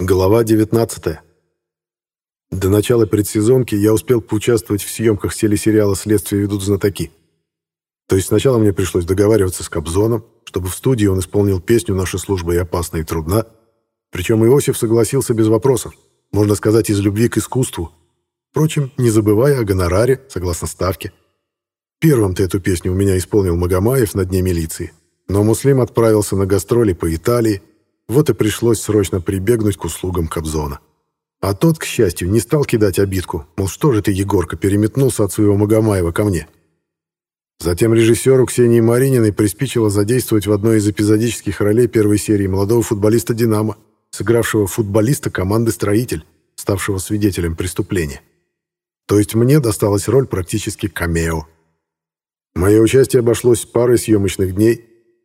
Глава 19. До начала предсезонки я успел поучаствовать в съемках телесериала «Следствие ведут знатоки». То есть сначала мне пришлось договариваться с Кобзоном, чтобы в студии он исполнил песню «Наша служба и опасна, и трудна». Причем Иосиф согласился без вопросов, можно сказать, из любви к искусству. Впрочем, не забывая о гонораре, согласно ставке. Первым-то эту песню у меня исполнил Магомаев на Дне милиции. Но Муслим отправился на гастроли по Италии, вот и пришлось срочно прибегнуть к услугам Кобзона. А тот, к счастью, не стал кидать обидку, мол, что же ты, Егорка, переметнулся от своего Магомаева ко мне. Затем режиссеру Ксении Марининой приспичило задействовать в одной из эпизодических ролей первой серии молодого футболиста «Динамо», сыгравшего футболиста команды «Строитель», ставшего свидетелем преступления. То есть мне досталась роль практически камео. Мое участие обошлось парой съемочных дней.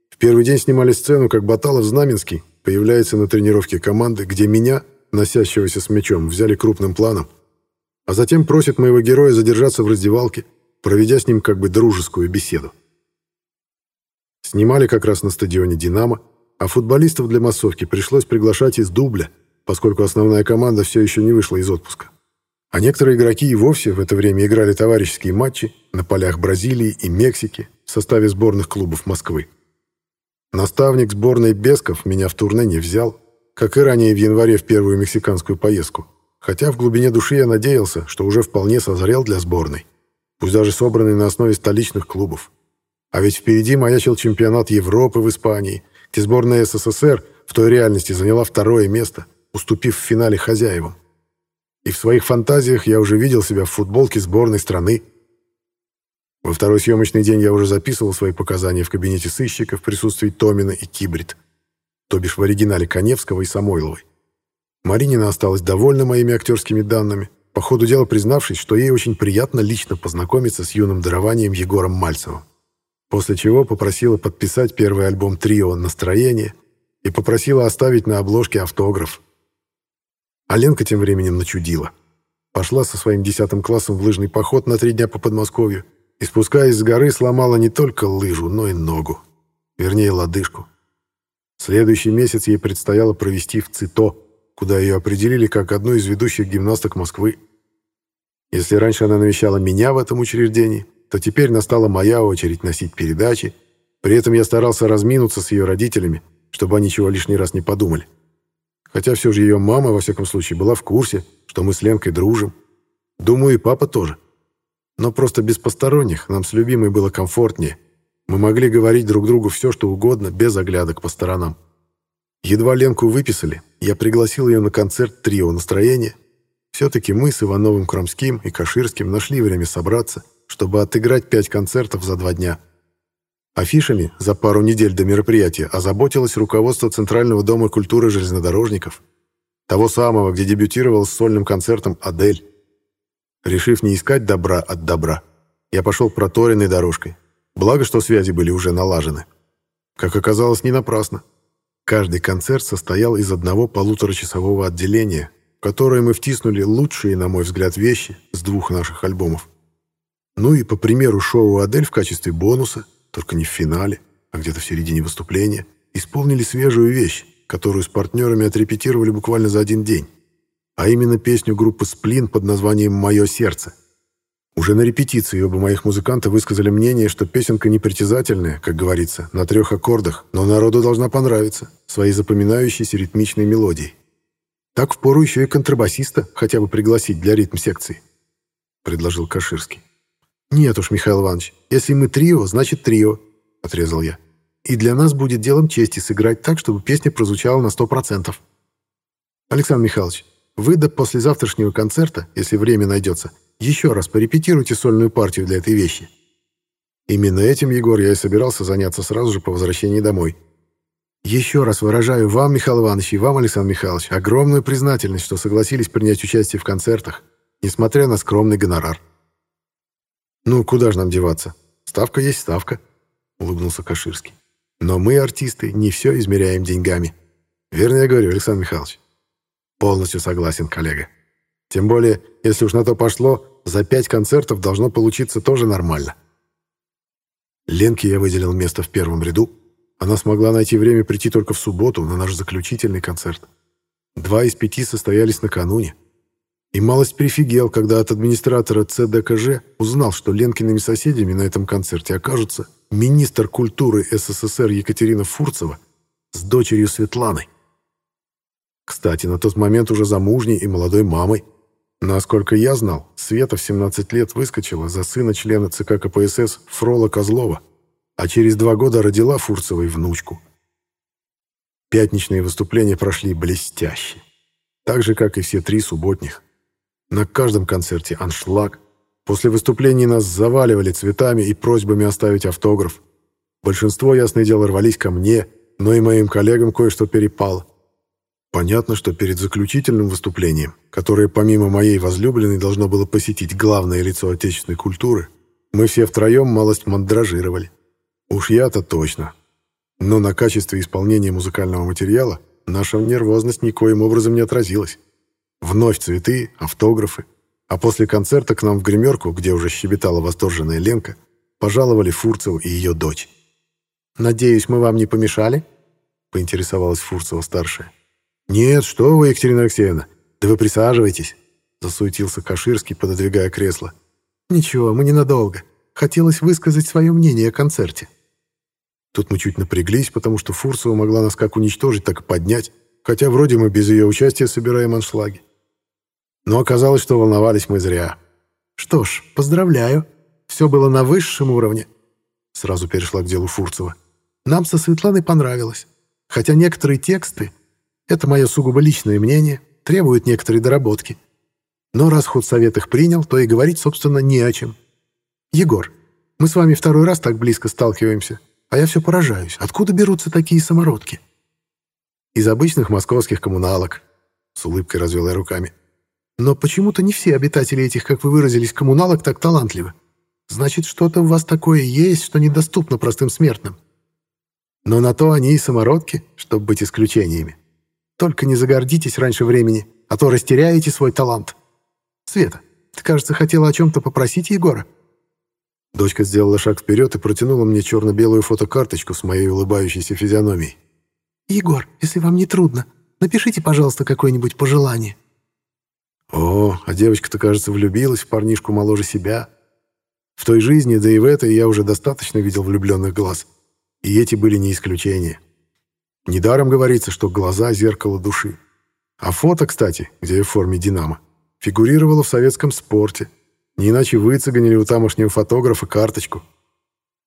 В первый день снимали сцену, как Баталов-Знаменский появляется на тренировке команды, где меня, носящегося с мячом, взяли крупным планом, а затем просит моего героя задержаться в раздевалке, проведя с ним как бы дружескую беседу. Снимали как раз на стадионе «Динамо», а футболистов для массовки пришлось приглашать из дубля, поскольку основная команда все еще не вышла из отпуска. А некоторые игроки и вовсе в это время играли товарищеские матчи на полях Бразилии и Мексики в составе сборных клубов Москвы. Наставник сборной Бесков меня в турне не взял, как и ранее в январе в первую мексиканскую поездку, хотя в глубине души я надеялся, что уже вполне созрел для сборной, пусть даже собранной на основе столичных клубов. А ведь впереди маячил чемпионат Европы в Испании, где сборная СССР в той реальности заняла второе место, уступив в финале хозяевам. И в своих фантазиях я уже видел себя в футболке сборной страны, во второй съемочный день я уже записывал свои показания в кабинете сыщика в присутствии Томина и Кибрид, то бишь в оригинале Коневского и Самойловой. Маринина осталась довольна моими актерскими данными, по ходу дела признавшись, что ей очень приятно лично познакомиться с юным дарованием Егором Мальцевым. После чего попросила подписать первый альбом трио «Настроение» и попросила оставить на обложке автограф. А Ленка тем временем начудила. Пошла со своим десятым классом в лыжный поход на три дня по Подмосковью и, спускаясь с горы, сломала не только лыжу, но и ногу. Вернее, лодыжку. Следующий месяц ей предстояло провести в ЦИТО, куда ее определили как одну из ведущих гимнасток Москвы. Если раньше она навещала меня в этом учреждении, то теперь настала моя очередь носить передачи. При этом я старался разминуться с ее родителями, чтобы они чего лишний раз не подумали. Хотя все же ее мама, во всяком случае, была в курсе, что мы с Ленкой дружим. Думаю, и папа тоже. Но просто без посторонних нам с любимой было комфортнее. Мы могли говорить друг другу все, что угодно, без оглядок по сторонам. Едва Ленку выписали, я пригласил ее на концерт «Трио настроения». Все-таки мы с Ивановым Крамским и Каширским нашли время собраться, чтобы отыграть пять концертов за два дня. Афишами за пару недель до мероприятия озаботилось руководство Центрального дома культуры железнодорожников, того самого, где дебютировал с сольным концертом «Адель». Решив не искать добра от добра, я пошел проторенной дорожкой. Благо, что связи были уже налажены. Как оказалось, не напрасно. Каждый концерт состоял из одного полуторачасового отделения, в которое мы втиснули лучшие, на мой взгляд, вещи с двух наших альбомов. Ну и, по примеру шоу «Адель» в качестве бонуса, только не в финале, а где-то в середине выступления, исполнили свежую вещь, которую с партнерами отрепетировали буквально за один день а именно песню группы «Сплин» под названием «Мое сердце». Уже на репетиции оба моих музыканта высказали мнение, что песенка непритязательная, как говорится, на трех аккордах, но народу должна понравиться своей запоминающейся ритмичной мелодией. Так впору еще и контрабасиста хотя бы пригласить для ритм-секции, предложил Каширский. «Нет уж, Михаил Иванович, если мы трио, значит трио», — отрезал я. «И для нас будет делом чести сыграть так, чтобы песня прозвучала на сто процентов». «Александр Михайлович, вы до послезавтрашнего концерта, если время найдется, еще раз порепетируйте сольную партию для этой вещи. Именно этим, Егор, я и собирался заняться сразу же по возвращении домой. Еще раз выражаю вам, Михаил Иванович, и вам, Александр Михайлович, огромную признательность, что согласились принять участие в концертах, несмотря на скромный гонорар. «Ну, куда же нам деваться? Ставка есть ставка», — улыбнулся Каширский. «Но мы, артисты, не все измеряем деньгами. Верно я говорю, Александр Михайлович?» Полностью согласен, коллега. Тем более, если уж на то пошло, за пять концертов должно получиться тоже нормально. Ленке я выделил место в первом ряду. Она смогла найти время прийти только в субботу на наш заключительный концерт. Два из пяти состоялись накануне. И малость прифигел, когда от администратора ЦДКЖ узнал, что Ленкиными соседями на этом концерте окажутся министр культуры СССР Екатерина Фурцева с дочерью Светланой. Кстати, на тот момент уже замужней и молодой мамой. Насколько я знал, Света в 17 лет выскочила за сына члена ЦК КПСС Фрола Козлова, а через два года родила Фурцевой внучку. Пятничные выступления прошли блестяще. Так же, как и все три субботних. На каждом концерте аншлаг. После выступлений нас заваливали цветами и просьбами оставить автограф. Большинство, ясное дело, рвались ко мне, но и моим коллегам кое-что перепало. Понятно, что перед заключительным выступлением, которое помимо моей возлюбленной должно было посетить главное лицо отечественной культуры, мы все втроем малость мандражировали. Уж я-то точно. Но на качестве исполнения музыкального материала наша нервозность никоим образом не отразилась. Вновь цветы, автографы. А после концерта к нам в гримерку, где уже щебетала восторженная Ленка, пожаловали Фурцеву и ее дочь. «Надеюсь, мы вам не помешали?» — поинтересовалась Фурцева-старшая. «Нет, что вы, Екатерина Алексеевна, да вы присаживайтесь», — засуетился Каширский, пододвигая кресло. «Ничего, мы ненадолго. Хотелось высказать свое мнение о концерте». Тут мы чуть напряглись, потому что Фурцева могла нас как уничтожить, так и поднять, хотя вроде мы без ее участия собираем аншлаги. Но оказалось, что волновались мы зря. «Что ж, поздравляю. Все было на высшем уровне», — сразу перешла к делу Фурцева. «Нам со Светланой понравилось. Хотя некоторые тексты, это мое сугубо личное мнение, требуют некоторой доработки. Но раз худсовет их принял, то и говорить, собственно, не о чем. Егор, мы с вами второй раз так близко сталкиваемся, а я все поражаюсь. Откуда берутся такие самородки?» «Из обычных московских коммуналок», — с улыбкой развел я руками. Но почему-то не все обитатели этих, как вы выразились, коммуналок так талантливы. Значит, что-то у вас такое есть, что недоступно простым смертным. Но на то они и самородки, чтобы быть исключениями. Только не загордитесь раньше времени, а то растеряете свой талант. Света, ты, кажется, хотела о чем-то попросить Егора?» Дочка сделала шаг вперед и протянула мне черно-белую фотокарточку с моей улыбающейся физиономией. «Егор, если вам не трудно, напишите, пожалуйста, какое-нибудь пожелание. О, а девочка-то, кажется, влюбилась в парнишку моложе себя. В той жизни, да и в этой, я уже достаточно видел влюбленных глаз. И эти были не исключение. Недаром говорится, что глаза — зеркало души. А фото, кстати, где в форме «Динамо», фигурировало в советском спорте. Не иначе выцеганили у тамошнего фотографа карточку.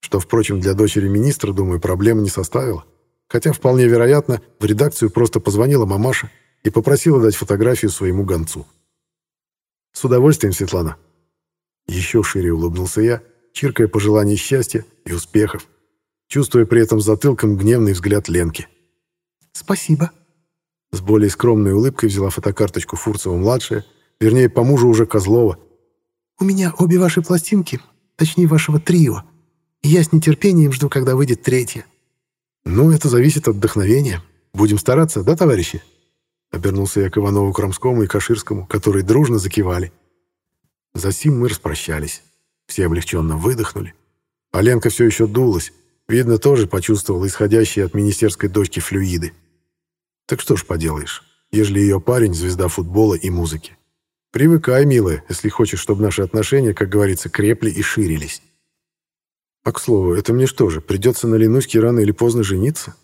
Что, впрочем, для дочери министра, думаю, проблемы не составило. Хотя, вполне вероятно, в редакцию просто позвонила мамаша и попросила дать фотографию своему гонцу. «С удовольствием, Светлана». Еще шире улыбнулся я, чиркая пожелания счастья и успехов, чувствуя при этом затылком гневный взгляд Ленки. «Спасибо». С более скромной улыбкой взяла фотокарточку Фурцева-младшая, вернее, по мужу уже Козлова. «У меня обе ваши пластинки, точнее, вашего трио, и я с нетерпением жду, когда выйдет третья». «Ну, это зависит от вдохновения. Будем стараться, да, товарищи?» Обернулся я к Иванову Крамскому и Каширскому, которые дружно закивали. Засим мы распрощались. Все облегченно выдохнули. Аленка все еще дулась. Видно, тоже почувствовала исходящие от министерской дочки флюиды. Так что ж поделаешь, ежели ее парень — звезда футбола и музыки. Привыкай, милая, если хочешь, чтобы наши отношения, как говорится, крепли и ширились. А к слову, это мне что же, придется на Ленуське рано или поздно жениться?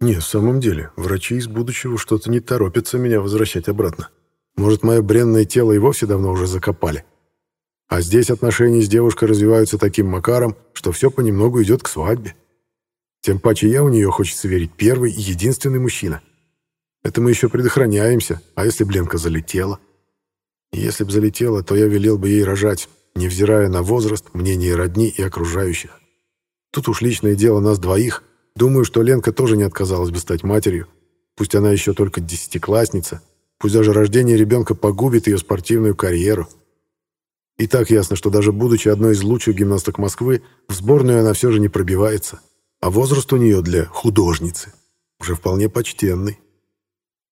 Не, в самом деле, врачи из будущего что-то не торопятся меня возвращать обратно. Может, мое бренное тело и вовсе давно уже закопали. А здесь отношения с девушкой развиваются таким макаром, что все понемногу идет к свадьбе. Тем паче я у нее, хочется верить, первый и единственный мужчина. Это мы еще предохраняемся, а если Бленка залетела? И если б залетела, то я велел бы ей рожать, невзирая на возраст, мнение родни и окружающих. Тут уж личное дело нас двоих, Думаю, что Ленка тоже не отказалась бы стать матерью. Пусть она еще только десятиклассница, пусть даже рождение ребенка погубит ее спортивную карьеру. И так ясно, что даже будучи одной из лучших гимнасток Москвы, в сборную она все же не пробивается. А возраст у нее для художницы уже вполне почтенный.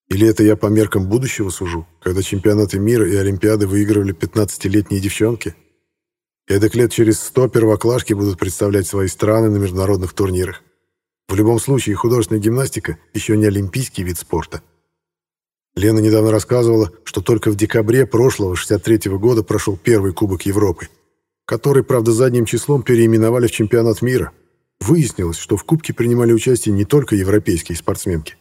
Или это я по меркам будущего сужу, когда чемпионаты мира и Олимпиады выигрывали 15-летние девчонки? Эдак лет через сто первоклашки будут представлять свои страны на международных турнирах. В любом случае, художественная гимнастика еще не олимпийский вид спорта. Лена недавно рассказывала, что только в декабре прошлого 63-го года прошел первый Кубок Европы, который, правда, задним числом переименовали в чемпионат мира. Выяснилось, что в Кубке принимали участие не только европейские спортсменки.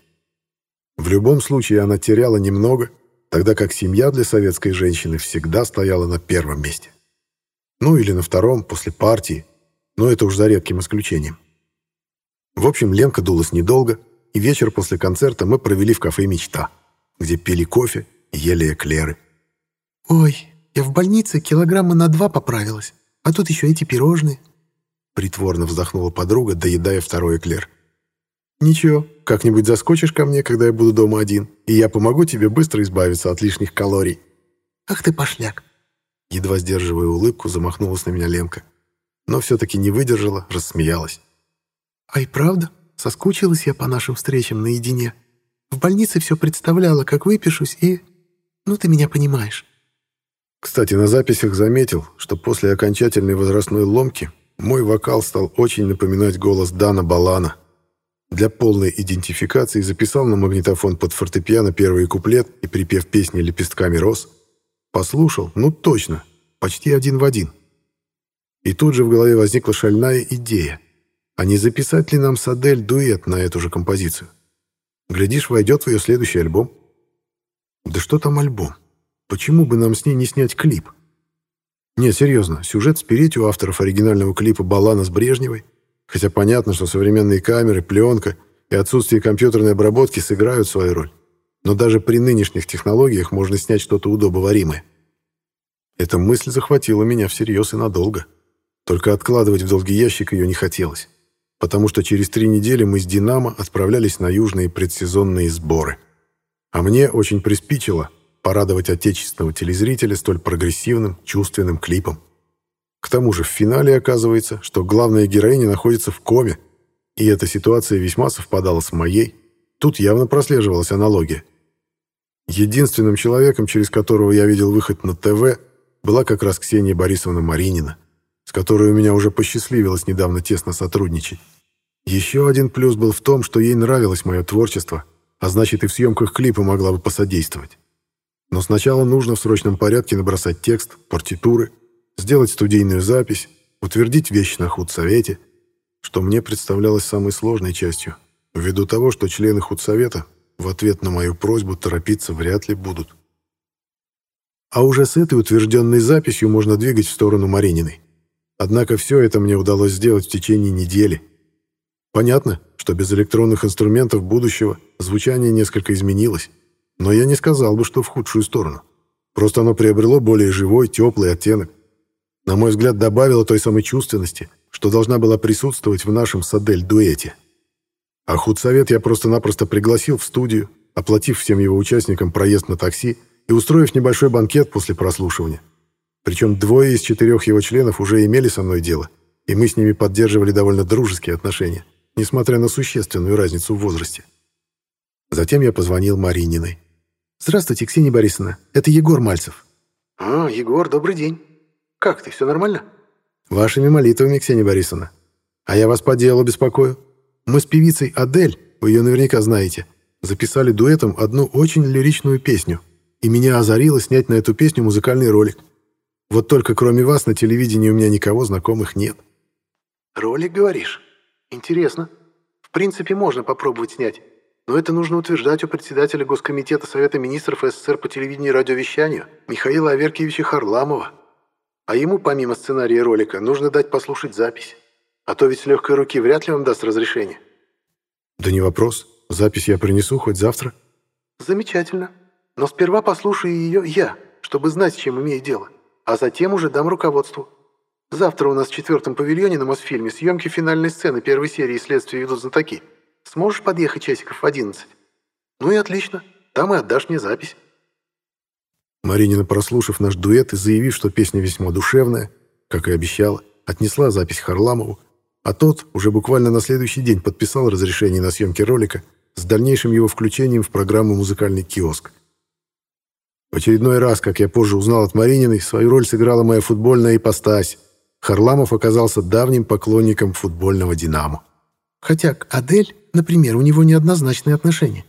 В любом случае она теряла немного, тогда как семья для советской женщины всегда стояла на первом месте. Ну или на втором, после партии, но это уж за редким исключением. В общем, Ленка дулась недолго, и вечер после концерта мы провели в кафе «Мечта», где пили кофе и ели эклеры. «Ой, я в больнице килограмма на два поправилась, а тут еще эти пирожные», притворно вздохнула подруга, доедая второй эклер. «Ничего, как-нибудь заскочишь ко мне, когда я буду дома один, и я помогу тебе быстро избавиться от лишних калорий». «Ах ты пошляк!» Едва сдерживая улыбку, замахнулась на меня Ленка. Но все-таки не выдержала, рассмеялась. «Ай, правда? Соскучилась я по нашим встречам наедине. В больнице все представляла, как выпишусь, и... Ну, ты меня понимаешь». Кстати, на записях заметил, что после окончательной возрастной ломки мой вокал стал очень напоминать голос Дана Балана — для полной идентификации записал на магнитофон под фортепиано первый куплет и припев песни «Лепестками роз». Послушал, ну точно, почти один в один. И тут же в голове возникла шальная идея. А не записать ли нам с Адель дуэт на эту же композицию? Глядишь, войдет в ее следующий альбом. Да что там альбом? Почему бы нам с ней не снять клип? Не, серьезно, сюжет спереть у авторов оригинального клипа «Балана» с Брежневой — Хотя понятно, что современные камеры, пленка и отсутствие компьютерной обработки сыграют свою роль. Но даже при нынешних технологиях можно снять что-то удобоваримое. Эта мысль захватила меня всерьез и надолго. Только откладывать в долгий ящик ее не хотелось. Потому что через три недели мы с «Динамо» отправлялись на южные предсезонные сборы. А мне очень приспичило порадовать отечественного телезрителя столь прогрессивным, чувственным клипом. К тому же в финале оказывается, что главная героиня находится в коме, и эта ситуация весьма совпадала с моей. Тут явно прослеживалась аналогия. Единственным человеком, через которого я видел выход на ТВ, была как раз Ксения Борисовна Маринина, с которой у меня уже посчастливилось недавно тесно сотрудничать. Еще один плюс был в том, что ей нравилось мое творчество, а значит и в съемках клипа могла бы посодействовать. Но сначала нужно в срочном порядке набросать текст, партитуры — сделать студийную запись, утвердить вещи на худсовете, что мне представлялось самой сложной частью, ввиду того, что члены худсовета в ответ на мою просьбу торопиться вряд ли будут. А уже с этой утвержденной записью можно двигать в сторону Марининой. Однако все это мне удалось сделать в течение недели. Понятно, что без электронных инструментов будущего звучание несколько изменилось, но я не сказал бы, что в худшую сторону. Просто оно приобрело более живой, теплый оттенок на мой взгляд, добавила той самой чувственности, что должна была присутствовать в нашем с дуэте. А худсовет я просто-напросто пригласил в студию, оплатив всем его участникам проезд на такси и устроив небольшой банкет после прослушивания. Причем двое из четырех его членов уже имели со мной дело, и мы с ними поддерживали довольно дружеские отношения, несмотря на существенную разницу в возрасте. Затем я позвонил Марининой. «Здравствуйте, Ксения Борисовна, это Егор Мальцев». «А, Егор, добрый день». Как ты, все нормально?» «Вашими молитвами, Ксения Борисовна. А я вас по делу беспокою. Мы с певицей Адель, вы ее наверняка знаете, записали дуэтом одну очень лиричную песню, и меня озарило снять на эту песню музыкальный ролик. Вот только кроме вас на телевидении у меня никого знакомых нет». «Ролик, говоришь? Интересно. В принципе, можно попробовать снять. Но это нужно утверждать у председателя Госкомитета Совета Министров СССР по телевидению и радиовещанию Михаила Аверкиевича Харламова. А ему, помимо сценария ролика, нужно дать послушать запись. А то ведь с легкой руки вряд ли он даст разрешение. Да не вопрос. Запись я принесу хоть завтра. Замечательно. Но сперва послушаю ее я, чтобы знать, с чем имею дело. А затем уже дам руководству. Завтра у нас в четвертом павильоне на Мосфильме съемки финальной сцены первой серии «Следствие ведут знатоки». Сможешь подъехать часиков в одиннадцать? Ну и отлично. Там и отдашь мне запись. Маринина, прослушав наш дуэт и заявив, что песня весьма душевная, как и обещала, отнесла запись Харламову, а тот уже буквально на следующий день подписал разрешение на съемки ролика с дальнейшим его включением в программу «Музыкальный киоск». В очередной раз, как я позже узнал от Марининой, свою роль сыграла моя футбольная ипостась. Харламов оказался давним поклонником футбольного «Динамо». Хотя к Адель, например, у него неоднозначные отношения.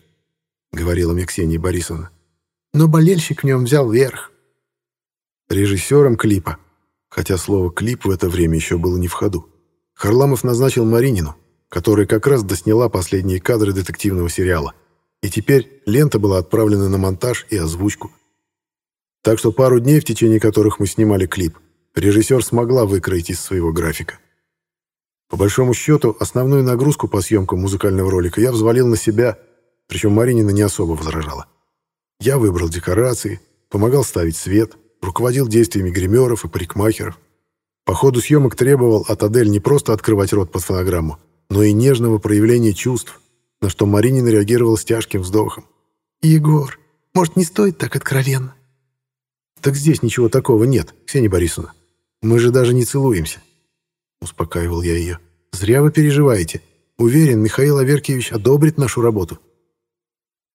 — говорила мне Ксения Борисовна. «Но болельщик в нем взял верх». Режиссером клипа, хотя слово «клип» в это время еще было не в ходу, Харламов назначил Маринину, которая как раз досняла последние кадры детективного сериала. И теперь лента была отправлена на монтаж и озвучку. Так что пару дней, в течение которых мы снимали клип, режиссер смогла выкроить из своего графика. По большому счету, основную нагрузку по съемкам музыкального ролика я взвалил на себя, причем Маринина не особо возражала. Я выбрал декорации, помогал ставить свет, руководил действиями гримеров и парикмахеров. По ходу съемок требовал от Адель не просто открывать рот под фонограмму, но и нежного проявления чувств, на что Маринина реагировала с тяжким вздохом. «Егор, может, не стоит так откровенно?» «Так здесь ничего такого нет, Ксения Борисовна. Мы же даже не целуемся». Успокаивал я ее. «Зря вы переживаете. Уверен, Михаил Аверкиевич одобрит нашу работу».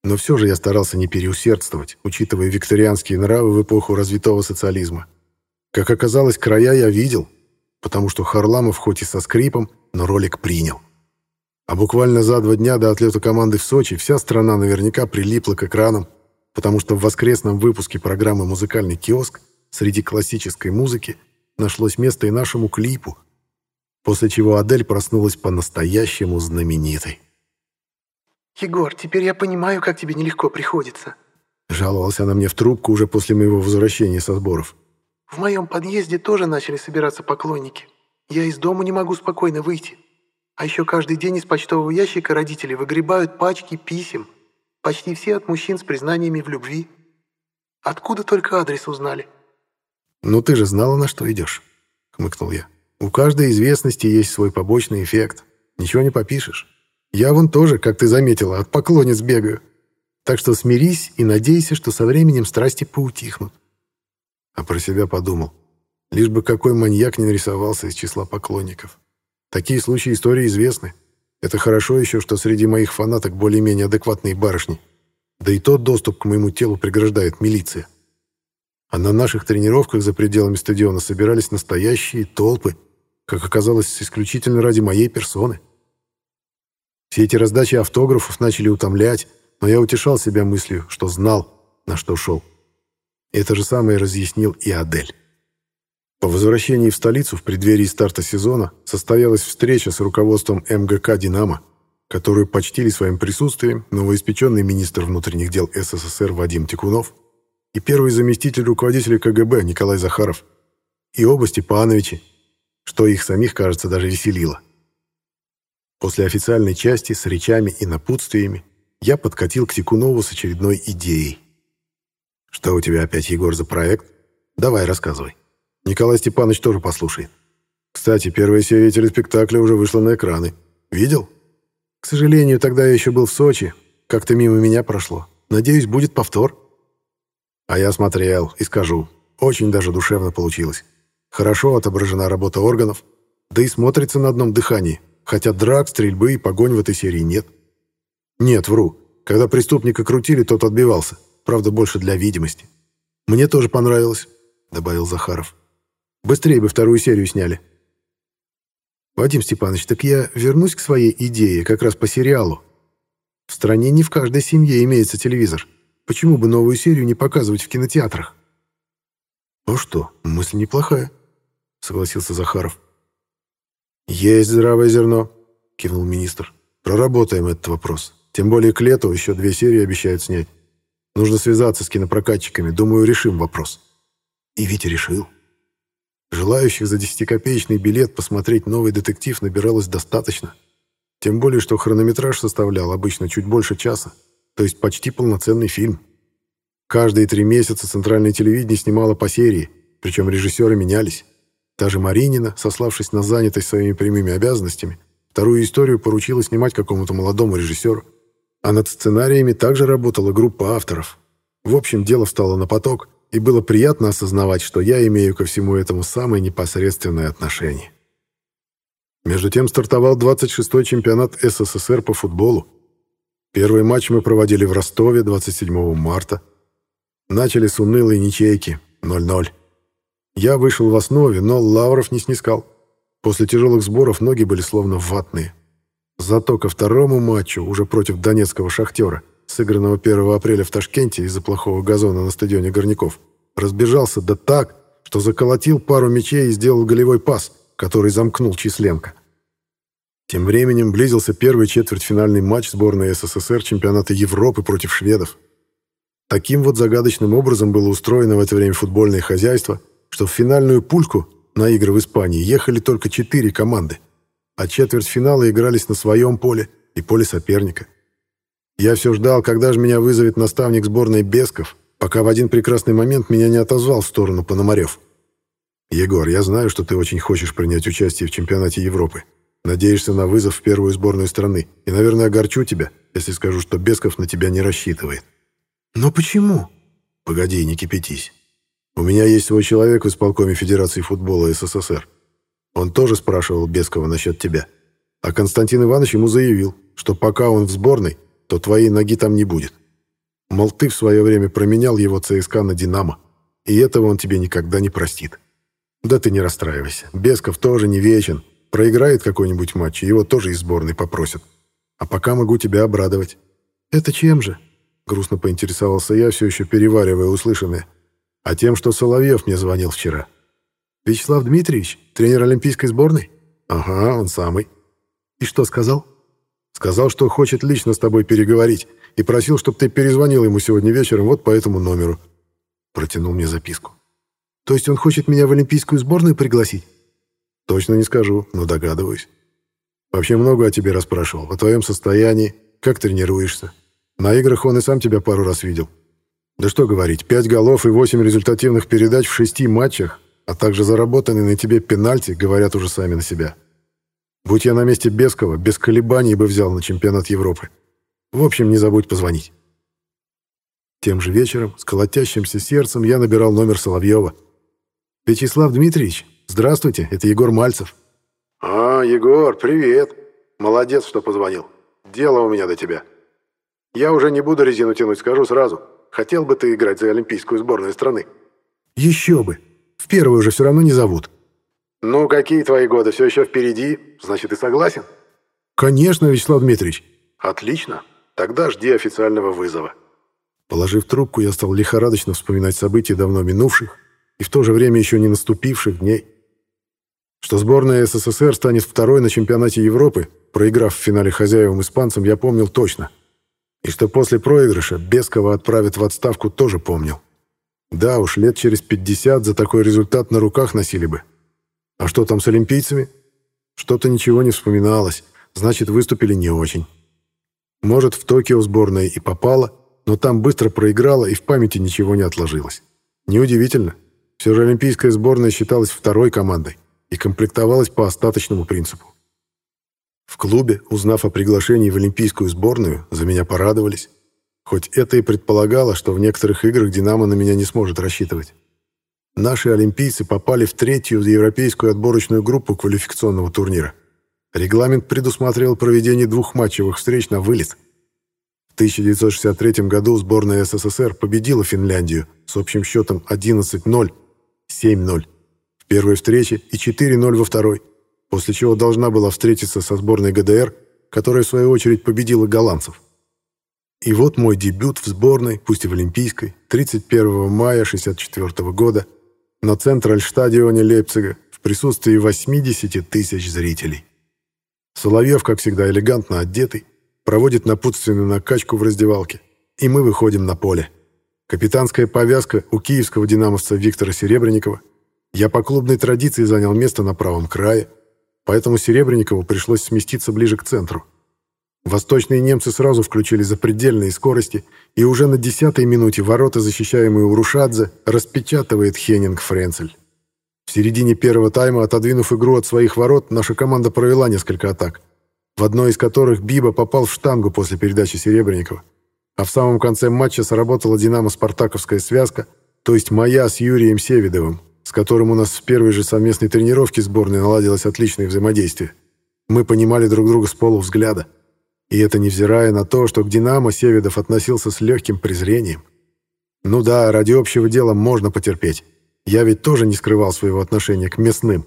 Но все же я старался не переусердствовать, учитывая викторианские нравы в эпоху развитого социализма. Как оказалось, края я видел, потому что Харламов хоть и со скрипом, но ролик принял. А буквально за два дня до отлета команды в Сочи вся страна наверняка прилипла к экранам, потому что в воскресном выпуске программы «Музыкальный киоск» среди классической музыки нашлось место и нашему клипу, после чего Адель проснулась по-настоящему знаменитой. «Егор, теперь я понимаю, как тебе нелегко приходится», жаловалась она мне в трубку уже после моего возвращения со сборов. «В моем подъезде тоже начали собираться поклонники. Я из дома не могу спокойно выйти. А еще каждый день из почтового ящика родители выгребают пачки писем. Почти все от мужчин с признаниями в любви. Откуда только адрес узнали?» «Ну ты же знала, на что идешь», — хмыкнул я. «У каждой известности есть свой побочный эффект. Ничего не попишешь. Я вон тоже, как ты заметила, от поклонниц бегаю. Так что смирись и надейся, что со временем страсти поутихнут». А про себя подумал. Лишь бы какой маньяк не нарисовался из числа поклонников. Такие случаи истории известны. Это хорошо еще, что среди моих фанаток более-менее адекватные барышни. Да и тот доступ к моему телу преграждает милиция. А на наших тренировках за пределами стадиона собирались настоящие толпы, как оказалось, исключительно ради моей персоны. Все эти раздачи автографов начали утомлять, но я утешал себя мыслью, что знал, на что шел. Это же самое разъяснил и Адель. По возвращении в столицу в преддверии старта сезона состоялась встреча с руководством МГК «Динамо», которую почтили своим присутствием новоиспеченный министр внутренних дел СССР Вадим Тикунов и первый заместитель руководителя КГБ Николай Захаров, и оба Степановичи, что их самих, кажется, даже веселило. После официальной части с речами и напутствиями я подкатил к Тикунову с очередной идеей. «Что у тебя опять, Егор, за проект? Давай, рассказывай». Николай Степанович тоже послушает. Кстати, первая серия телеспектакля уже вышла на экраны. Видел? К сожалению, тогда я еще был в Сочи. Как-то мимо меня прошло. Надеюсь, будет повтор. А я смотрел и скажу, очень даже душевно получилось. Хорошо отображена работа органов, да и смотрится на одном дыхании, хотя драк, стрельбы и погонь в этой серии нет. Нет, вру. Когда преступника крутили, тот отбивался. Правда, больше для видимости. Мне тоже понравилось, добавил Захаров. Быстрее бы вторую серию сняли. Вадим Степанович, так я вернусь к своей идее как раз по сериалу. В стране не в каждой семье имеется телевизор. Почему бы новую серию не показывать в кинотеатрах? Ну что, мысль неплохая, согласился Захаров. Есть здравое зерно, кивнул министр. Проработаем этот вопрос. Тем более к лету еще две серии обещают снять. Нужно связаться с кинопрокатчиками. Думаю, решим вопрос. И Витя решил. Желающих за десятикопеечный билет посмотреть новый детектив набиралось достаточно. Тем более, что хронометраж составлял обычно чуть больше часа, то есть почти полноценный фильм. Каждые три месяца центральное телевидение снимало по серии, причем режиссеры менялись. Даже Маринина, сославшись на занятость своими прямыми обязанностями, вторую историю поручила снимать какому-то молодому режиссеру. А над сценариями также работала группа авторов. В общем, дело встало на поток, и было приятно осознавать, что я имею ко всему этому самое непосредственное отношение. Между тем стартовал 26-й чемпионат СССР по футболу. Первый матч мы проводили в Ростове 27 марта. Начали с унылой ничейки 0-0. Я вышел в основе, но лавров не снискал. После тяжелых сборов ноги были словно ватные. Зато ко второму матчу, уже против донецкого «Шахтера», сыгранного 1 апреля в Ташкенте из-за плохого газона на стадионе Горняков, разбежался да так, что заколотил пару мячей и сделал голевой пас, который замкнул Численко. Тем временем близился первый четвертьфинальный матч сборной СССР чемпионата Европы против шведов. Таким вот загадочным образом было устроено в это время футбольное хозяйство, что в финальную пульку на игры в Испании ехали только четыре команды, а четвертьфиналы игрались на своем поле и поле соперника. Я все ждал, когда же меня вызовет наставник сборной Бесков, пока в один прекрасный момент меня не отозвал в сторону Пономарев. «Егор, я знаю, что ты очень хочешь принять участие в чемпионате Европы. Надеешься на вызов в первую сборную страны. И, наверное, огорчу тебя, если скажу, что Бесков на тебя не рассчитывает». «Но почему?» «Погоди, не кипятись. У меня есть свой человек в исполкоме Федерации футбола СССР. Он тоже спрашивал Бескова насчет тебя. А Константин Иванович ему заявил, что пока он в сборной, то твоей ноги там не будет. Мол, ты в свое время променял его ЦСКА на «Динамо», и этого он тебе никогда не простит. Да ты не расстраивайся. Бесков тоже не вечен. Проиграет какой-нибудь матч, и его тоже из сборной попросят. А пока могу тебя обрадовать. Это чем же? Грустно поинтересовался я, все еще переваривая услышанное. А тем, что Соловьев мне звонил вчера. Вячеслав Дмитриевич, тренер Олимпийской сборной? Ага, он самый. И что сказал? Сказал, что хочет лично с тобой переговорить, и просил, чтобы ты перезвонил ему сегодня вечером вот по этому номеру. Протянул мне записку. То есть он хочет меня в Олимпийскую сборную пригласить? Точно не скажу, но догадываюсь. Вообще много о тебе расспрашивал, о твоем состоянии, как тренируешься. На играх он и сам тебя пару раз видел. Да что говорить, пять голов и восемь результативных передач в шести матчах, а также заработанные на тебе пенальти, говорят уже сами на себя. Будь я на месте Бескова, без колебаний бы взял на чемпионат Европы. В общем, не забудь позвонить. Тем же вечером, с колотящимся сердцем, я набирал номер Соловьева. «Вячеслав Дмитриевич, здравствуйте, это Егор Мальцев». «А, Егор, привет. Молодец, что позвонил. Дело у меня до тебя. Я уже не буду резину тянуть, скажу сразу. Хотел бы ты играть за олимпийскую сборную страны?» «Еще бы. В первую уже все равно не зовут». «Ну, какие твои годы? Все еще впереди. Значит, ты согласен?» «Конечно, Вячеслав Дмитриевич». «Отлично. Тогда жди официального вызова». Положив трубку, я стал лихорадочно вспоминать события давно минувших и в то же время еще не наступивших дней. Что сборная СССР станет второй на чемпионате Европы, проиграв в финале хозяевам испанцам, я помнил точно. И что после проигрыша Бескова отправят в отставку, тоже помнил. Да уж, лет через 50 за такой результат на руках носили бы. А что там с олимпийцами? Что-то ничего не вспоминалось, значит, выступили не очень. Может, в Токио сборная и попала, но там быстро проиграла и в памяти ничего не отложилось. Неудивительно. Все же олимпийская сборная считалась второй командой и комплектовалась по остаточному принципу. В клубе, узнав о приглашении в олимпийскую сборную, за меня порадовались. Хоть это и предполагало, что в некоторых играх «Динамо» на меня не сможет рассчитывать. Наши олимпийцы попали в третью европейскую отборочную группу квалификационного турнира. Регламент предусматривал проведение двухматчевых встреч на вылет. В 1963 году сборная СССР победила Финляндию с общим счетом 11-0, 7-0 в первой встрече и 4-0 во второй, после чего должна была встретиться со сборной ГДР, которая в свою очередь победила голландцев. И вот мой дебют в сборной, пусть и в Олимпийской, 31 мая 1964 года – на Центральштадионе Лейпцига в присутствии 80 тысяч зрителей. Соловьев, как всегда элегантно одетый, проводит напутственную накачку в раздевалке, и мы выходим на поле. Капитанская повязка у киевского динамовца Виктора Серебренникова. Я по клубной традиции занял место на правом крае, поэтому Серебренникову пришлось сместиться ближе к центру. Восточные немцы сразу включили запредельные скорости, и уже на десятой минуте ворота, защищаемые Урушадзе, распечатывает Хеннинг Френцель. В середине первого тайма, отодвинув игру от своих ворот, наша команда провела несколько атак, в одной из которых Биба попал в штангу после передачи Серебренникова. А в самом конце матча сработала «Динамо-Спартаковская связка», то есть моя с Юрием Севидовым, которым у нас в первой же совместной тренировке сборной наладилось отличное взаимодействие. Мы понимали друг друга с полувзгляда. взгляда. И это невзирая на то, что к «Динамо» Севедов относился с легким презрением. Ну да, ради общего дела можно потерпеть. Я ведь тоже не скрывал своего отношения к мясным.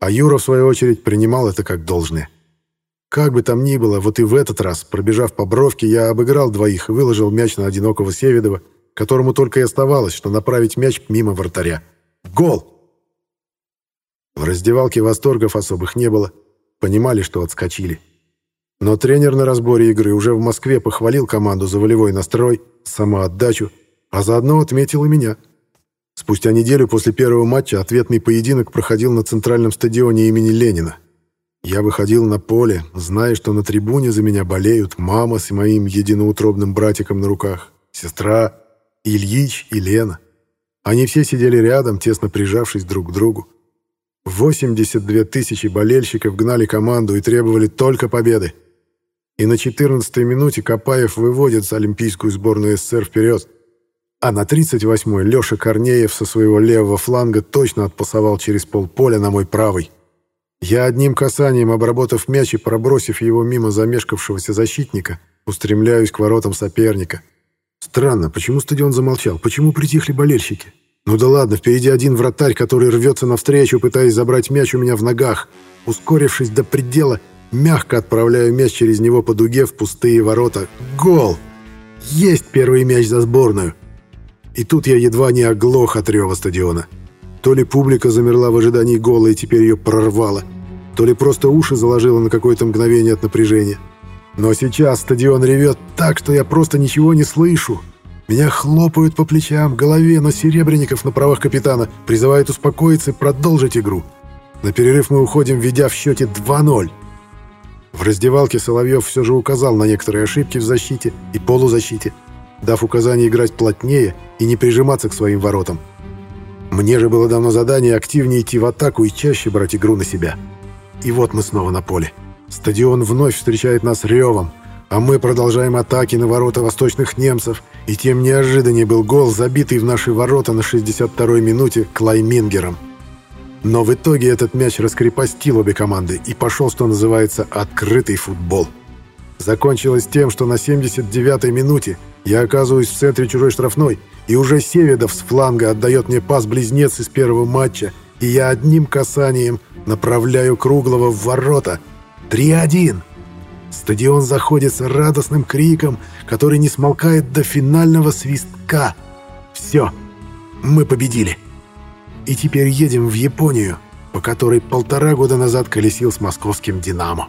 А Юра, в свою очередь, принимал это как должное. Как бы там ни было, вот и в этот раз, пробежав по бровке, я обыграл двоих и выложил мяч на одинокого Севедова, которому только и оставалось, что направить мяч мимо вратаря. Гол! В раздевалке восторгов особых не было. Понимали, что отскочили. Но тренер на разборе игры уже в Москве похвалил команду за волевой настрой, самоотдачу, а заодно отметил и меня. Спустя неделю после первого матча ответный поединок проходил на центральном стадионе имени Ленина. Я выходил на поле, зная, что на трибуне за меня болеют мама с моим единоутробным братиком на руках, сестра, Ильич и Лена. Они все сидели рядом, тесно прижавшись друг к другу. 82 тысячи болельщиков гнали команду и требовали только победы. И на 14-й минуте Капаев выводит олимпийскую сборную СССР вперед. А на 38-й Леша Корнеев со своего левого фланга точно отпасовал через полполя на мой правый. Я одним касанием, обработав мяч и пробросив его мимо замешкавшегося защитника, устремляюсь к воротам соперника. Странно, почему стадион замолчал? Почему притихли болельщики? Ну да ладно, впереди один вратарь, который рвется навстречу, пытаясь забрать мяч у меня в ногах. Ускорившись до предела, Мягко отправляю мяч через него по дуге в пустые ворота. Гол! Есть первый мяч за сборную. И тут я едва не оглох от рева стадиона. То ли публика замерла в ожидании гола и теперь ее прорвало, то ли просто уши заложило на какое-то мгновение от напряжения. Но сейчас стадион ревет так, что я просто ничего не слышу. Меня хлопают по плечам, голове, но Серебренников на правах капитана призывает успокоиться и продолжить игру. На перерыв мы уходим, ведя в счете 2-0. В раздевалке Соловьев все же указал на некоторые ошибки в защите и полузащите, дав указание играть плотнее и не прижиматься к своим воротам. Мне же было дано задание активнее идти в атаку и чаще брать игру на себя. И вот мы снова на поле. Стадион вновь встречает нас ревом, а мы продолжаем атаки на ворота восточных немцев, и тем неожиданнее был гол, забитый в наши ворота на 62-й минуте Клаймингером. Но в итоге этот мяч раскрепостил обе команды и пошел, что называется, открытый футбол. Закончилось тем, что на 79-й минуте я оказываюсь в центре чужой штрафной, и уже Севедов с фланга отдает мне пас-близнец из первого матча, и я одним касанием направляю Круглого в ворота. 3-1! Стадион заходится радостным криком, который не смолкает до финального свистка. Все, мы победили и теперь едем в Японию, по которой полтора года назад колесил с московским «Динамо».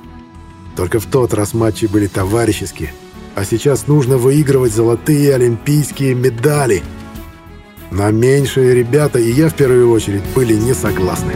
Только в тот раз матчи были товарищеские, а сейчас нужно выигрывать золотые олимпийские медали. На меньшие ребята, и я в первую очередь, были не согласны.